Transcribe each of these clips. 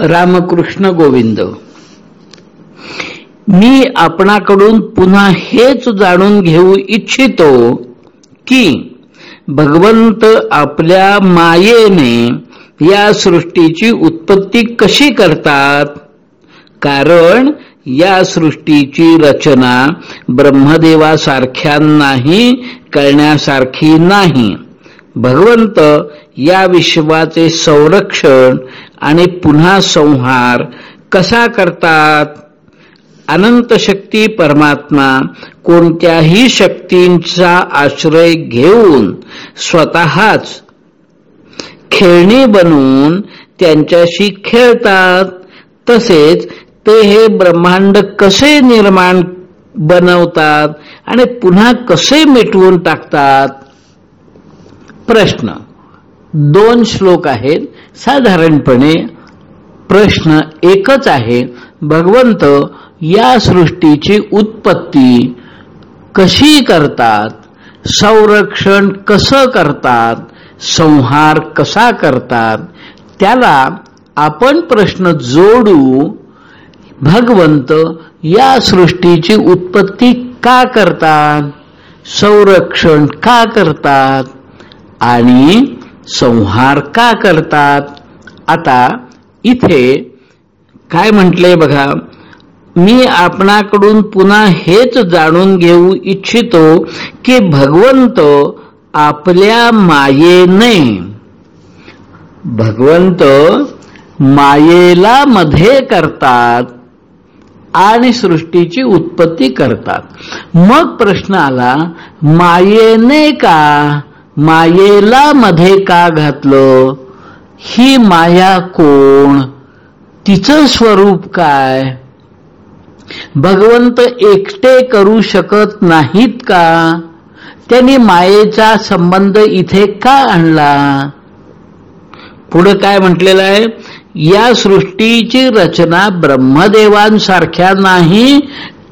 रामकृष्ण गोविंद. मी आपणाकडून पुन्हा हेच जाणून घेऊ इच्छितो की भगवंत आपल्या मायेने या सृष्टीची उत्पत्ती कशी करतात? कारण या सृष्टीची रचना ब्रह्मदेवासारख्यांनाही करण्यासारखी नाही. भगवंत या विश्वाचे संरक्षण आणि पुन्हा संहार कसा करतात? अनंत शक्ती परमात्मा कोणत्याही शक्तींचा आश्रय घेऊन स्वतःच खेळणी बनवून त्यांच्याशी खेळतात. तसेच ते हे ब्रह्मांड कसे निर्माण बनवतात आणि पुन्हा कसे मिटवून टाकतात? प्रश्न. दोन श्लोक आहेत. साधारणपणे प्रश्न एकच आहे. भगवंत या सृष्टीची उत्पत्ती कशी करतात? संरक्षण कसं करतात? संहार कसा करतात? त्याला आपण प्रश्न जोडू भगवंत या सृष्टीची उत्पत्ती का करतात? संरक्षण का करतात? आणि संहार का करतात? आता इथे काय म्हटले बघा मी आपणाकडून पुन्हा हेच जाणून घेऊ इच्छितो की भगवंत आपल्या मायेने भगवंत मायेला मध्ये करतात आणि सृष्टीची उत्पत्ती करतात. मग प्रश्न आला मायेने का? मायेला मध्ये का घातलं? ही माया कोण? तिचं स्वरूप काय? भगवंत एकटे करू शकत नाहीत का? त्यांनी मायेचा संबंध इथे का आणला? पुढे काय म्हटलेलं आहे? या सृष्टीची रचना ब्रह्मदेवांसारख्या नाही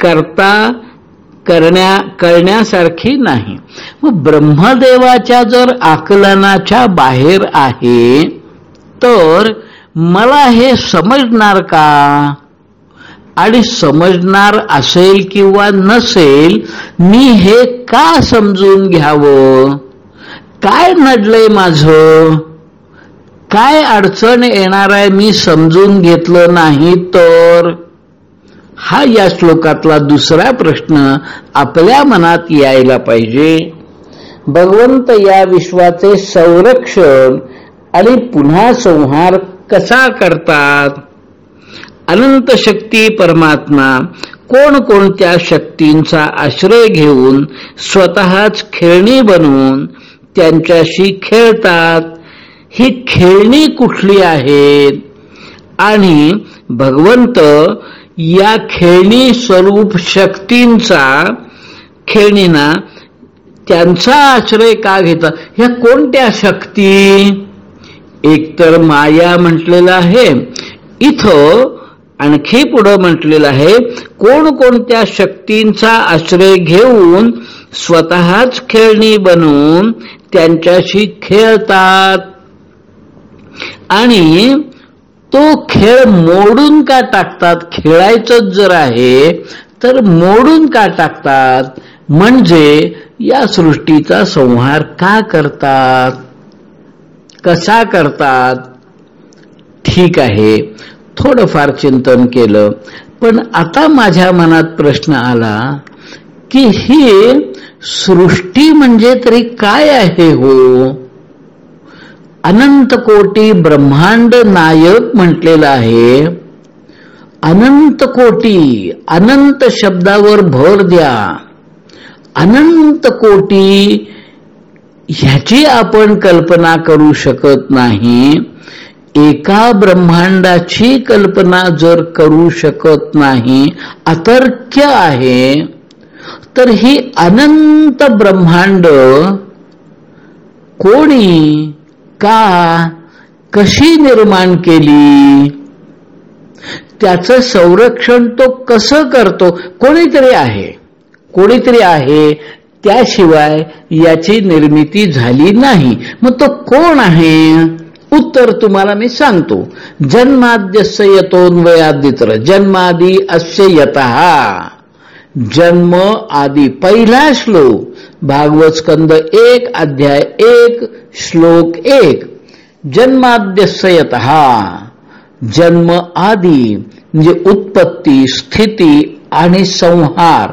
करता करण्या करण्यासारखी नाही. मग ब्रह्मदेवाच्या जर आकलनाच्या बाहेर आहे तर मला हे समजणार का? आणि समजणार असेल किंवा नसेल मी हे का समजून घ्यावं? काय नडलंय माझं? काय अडचण येणार आहे मी समजून घेतलं नाही तर? हा या श्लोकातला दुसरा प्रश्न आपल्या मनात यायला पाहिजे. भगवंत या विश्वाचे संरक्षण आणि पुन्हा संहार कसा करतात? अनंत शक्ती परमात्मा कोणकोणत्या शक्तींचा आश्रय घेऊन स्वतःच खेळणी बनवून त्यांच्याशी खेळतात? ही खेळणी कुठली आहेत? आणि भगवंत या खेळणी स्वरूप शक्तींचा खेळणीना त्यांचा आश्रय का घेतात ह्या कोणत्या शक्ती? एकतर माया म्हटलेलं आहे. इथं आणखी पुढं म्हटलेलं आहे कोणकोणत्या शक्तींचा आश्रय घेऊन स्वतःच खेळणी बनवून त्यांच्याशी खेळतात. आणि तो खेळ मोडून का टाकतात? खेळायचंच जर आहे तर मोडून का टाकतात? म्हणजे या सृष्टीचा संहार का करतात? कसा करतात? ठीक आहे थोडंफार चिंतन केलं. पण आता माझ्या मनात प्रश्न आला की ही सृष्टी म्हणजे तरी काय आहे हो? अनंत कोटी ब्रह्मांड नायक म्हटलेला आहे. अनंत कोटी अनंत शब्दावर भर द्या. अनंत कोटी ह्याची आपण कल्पना करू शकत नाही. एका ब्रह्मांडाची कल्पना जर करू शकत नाही अतर्क्य आहे तर ही अनंत ब्रह्मांड कोणी का? कशी निर्माण केली? त्याचं संरक्षण तो कसं करतो? कोणीतरी आहे. कोणीतरी आहे त्याशिवाय याची निर्मिती झाली नाही. मग तो कोण आहे? उत्तर तुम्हाला मी सांगतो. जन्माद्यस्य यतोन्वयादित्र जन्मादी अस्य यत. जन्म आदी पहिला श्लोक. भागवत स्कंद एक अध्याय एक श्लोक एक. जन्माद्यस्य यत जन्म आदी म्हणजे उत्पत्ती स्थिती आणि संहार.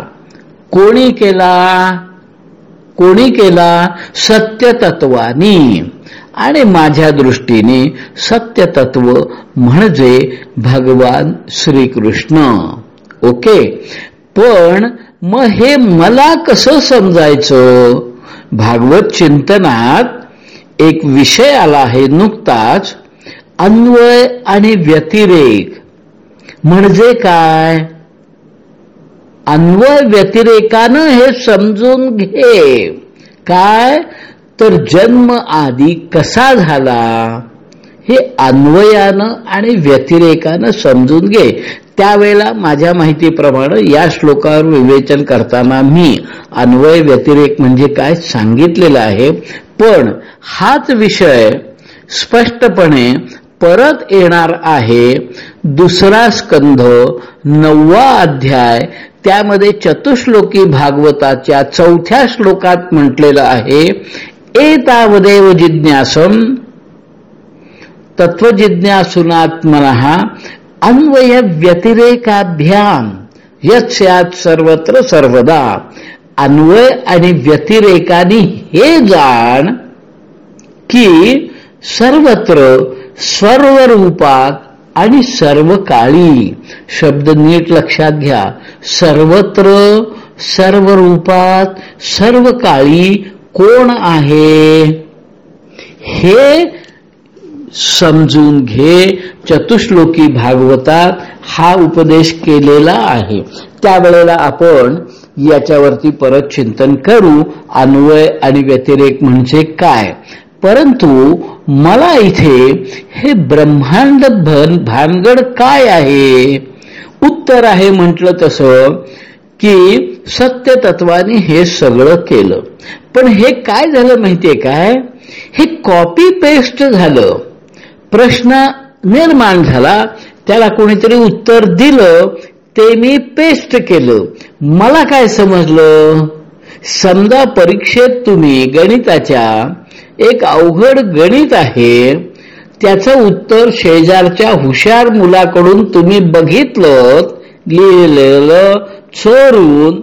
कोणी केला? कोणी केला? सत्यतत्वानी. आणि माझ्या दृष्टीने सत्यतत्व म्हणजे भगवान श्रीकृष्ण. ओके? पण मग हे मला कसं समजायचं? भागवत चिंतनात एक विषय आला आहे नुकताच अन्वय आणि व्यतिरेक. म्हणजे काय? अन्वय व्यतिरेकानं हे समजून घे. काय? तर जन्म आधी कसा झाला? हे अन्वयानं आणि व्यतिरेकानं समजून घे. त्यावेळेला माझ्या माहितीप्रमाणे या श्लोकावर विवेचन करताना मी अन्वय व्यतिरेक म्हणजे काय सांगितलेलं आहे. पण हाच विषय स्पष्टपणे परत येणार आहे. दुसरा स्कंध नववा अध्याय त्यामध्ये चतुश्लोकी भागवताच्या चौथ्या श्लोकात म्हटलेलं आहे एतावदेव जिज्ञासम तत्वजिज्ञासुनात्मन अन्वय व्यतिरेकाभ्याम यत सर्वत्र सर्वदा। अन्वय आणि व्यतिरेकाने हे जाण की सर्वत्र सर्व रूपात आणि सर्व काळी शब्द नीट लक्षात घ्या। सर्वत्र सर्व रूपात सर्व काळी कोण आहे? हे समजून घे. चतुश्लोकी भागवतात हा उपदेश केलेला आहे. त्यावेळेला आपण याच्यावरती परत चिंतन करू. अन्वय आणि व्यतिरेक म्हणजे काय? परंतु मला इथे हे ब्रह्मांड भन भानगड काय आहे? उत्तर आहे म्हटलं तसं की सत्य तत्वाने हे सगळं केलं. पण हे काय झालं माहितीये काय? हे कॉपी पेस्ट झालं. प्रश्न निर्माण झाला त्याला कोणीतरी उत्तर दिलं ते मी पेस्ट केलं. मला काय समजलं? समजा परीक्षेत तुम्ही गणिताच्या एक अवघड गणित आहे त्याचं उत्तर शेजारच्या हुशार मुलाकडून तुम्ही बघितलं लिहिलेलं चोरून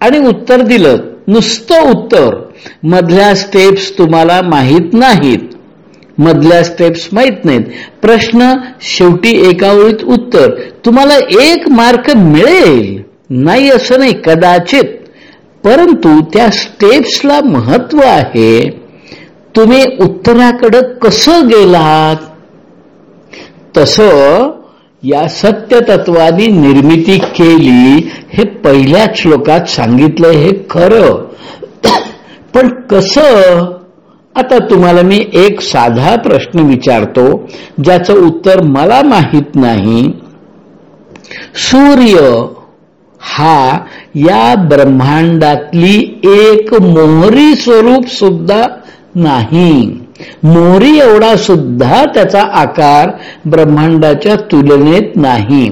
आणि उत्तर दिलं. नुसतं उत्तर. मधल्या स्टेप्स तुम्हाला माहीत नाहीत. मधल्या स्टेप्स माहीत नाहीत. प्रश्न शेवटी एका ओळीत उत्तर. तुम्हाला एक मार्क मिळेल. नाही असं नाही कदाचित. परंतु त्या स्टेप्सला महत्त्व आहे. तुम्ही उत्तराकडं कसं गेलात? तस या सत्य तत्वानी निर्मिती केली हे पहिल्याच श्लोकात सांगितलंय हे खरं. पण कसं? आता तुम्हाला मी एक साधा प्रश्न विचारतो ज्याचं उत्तर मला माहीत नाही. सूर्य हा या ब्रह्मांडातली एक मोहरी स्वरूप सुद्धा नाही. मोहरी एवढा सुद्धा त्याचा आकार ब्रह्मांडाच्या तुलनेत नाही.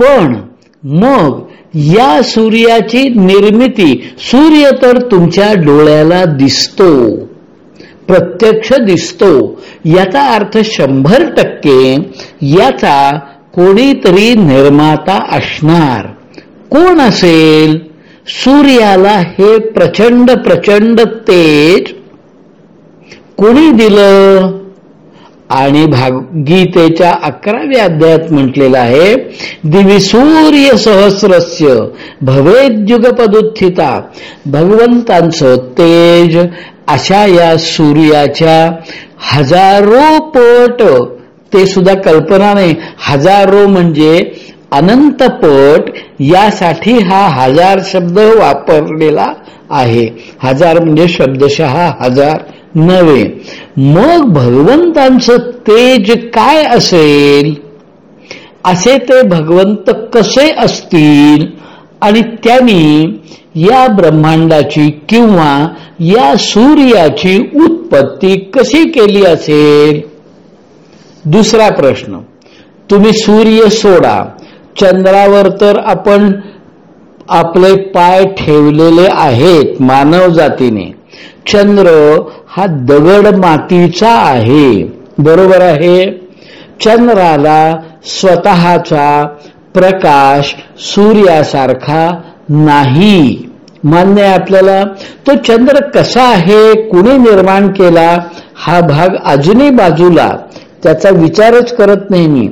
पण मग या सूर्याची निर्मिती सूर्य तर तुमच्या डोळ्याला दिसतो. प्रत्यक्ष दिसतो. याचा अर्थ शंभर टक्के याचा कोणीतरी निर्माता असणार. कोण असेल? सूर्याला हे प्रचंड प्रचंड तेज कोणी दिलं? आणि भागगीतेच्या अकराव्या अध्यायात म्हटलेलं आहे दिवी सूर्य सहस्रस्य भवेद्युगपदुत्थिता भगवंतांचं तेज अशा या सूर्याच्या हजारो पट. ते सुद्धा कल्पना नाही. हजारो म्हणजे अनंत पट यासाठी हा हजार शब्द वापरलेला आहे. हजार म्हणजे शब्दशः हजार. नव्हे. मग भगवंतांचं तेज काय असेल? असे ते भगवंत कसे असतील? आणि त्यांनी या ब्रह्मांडाची किंवा या सूर्याची उत्पत्ती कशी केली असेल? दुसरा प्रश्न. तुम्ही सूर्य सोडा. चंद्रावर तर आपण आपले पाय ठेवलेले आहेत मानव जातीने चंद्र हा दगड मातीचा आहे. बरोबर आहे? चंद्राला स्वतःचा प्रकाश सूर्यासारखा नाही. मान्य आहे आपल्याला? तो चंद्र कसा आहे? कुणी निर्माण केला? हा भाग अजूनही बाजूला. त्याचा विचारच करत नाही मी.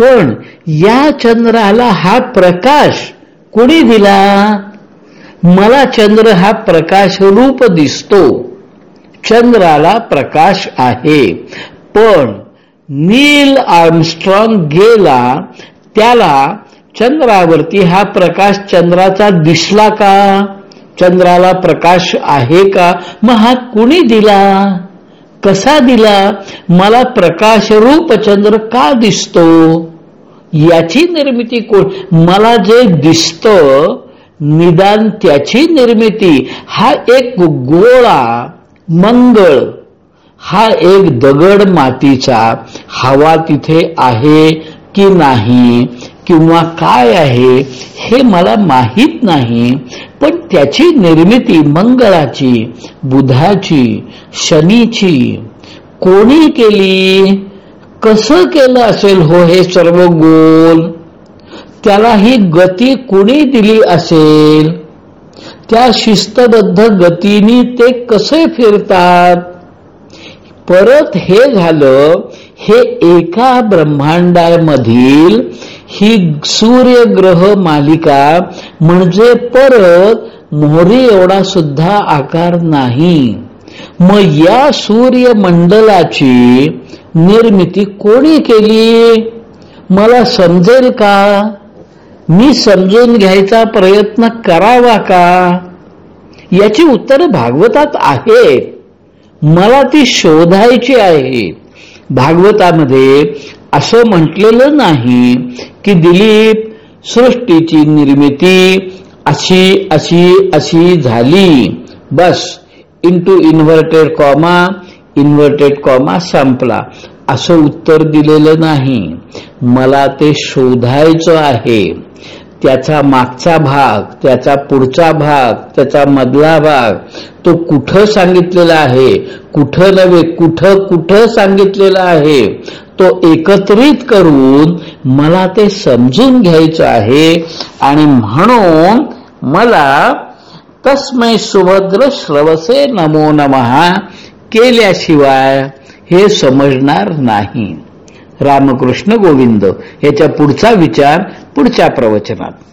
पण या चंद्राला हा प्रकाश कुणी दिला? मला चंद्र हा प्रकाश रूप दिसतो. चंद्राला प्रकाश आहे. पण नील आर्मस्ट्रॉंग गेला त्याला चंद्रावरती हा प्रकाश चंद्राचा दिसला का? चंद्राला प्रकाश आहे का? मग हा कुणी दिला? कसा दिला? मला प्रकाशरूप चंद्र का दिसतो? याची निर्मिती कोण? मला जे दिसतं निदान त्याची निर्मिती. हा एक गोळा मंगळ हा एक दगड मातीचा हवा तिथे आहे की नाही किंवा काय आहे हे मला माहीत नाही. पण त्याची निर्मिती मंगळाची बुधाची शनीची. कोणी केली? कसं केलं असेल हो हे सर्व गोल? त्याला ही गती कुणी दिली असेल? त्या शिस्तबद्ध गतीने ते कसे फिरतात? परत हे झालं हे एका ब्रह्मांडामधील ही सूर्यग्रह मालिका म्हणजे परत मोहरी एवढा सुद्धा आकार नाही. मग या सूर्यमंडलाची निर्मिती कोणी केली? मला समजेल का? मी समजून घ्यायचा प्रयत्न करावा का? याची उत्तर भागवतात आहेत मला ती शोधायची आहे. भागवतामध्ये असं म्हटलेलं नाही की दिलीप सृष्टीची निर्मिती अशी अशी अशी झाली. बस. Into inverted comma inverted comma संपला. असं उत्तर दिलेलं नाही. मला ते शोधायचं आहे. त्याचा मागचा भाग त्याचा पुढचा भाग त्याचा मधला भाग तो कुठं सांगितलेला आहे? कुठं नव्हे कुठं कुठं सांगितलेला आहे? तो एकत्रित करून मला ते समजून घ्यायचं आहे आणि म्हणून मला तस्मै सुभद्र श्रवसे नमो नमहा केल्याशिवाय हे समजणार नाही. रामकृष्ण गोविंद याच्या पुढचा विचार पुढच्या प्रवचनात.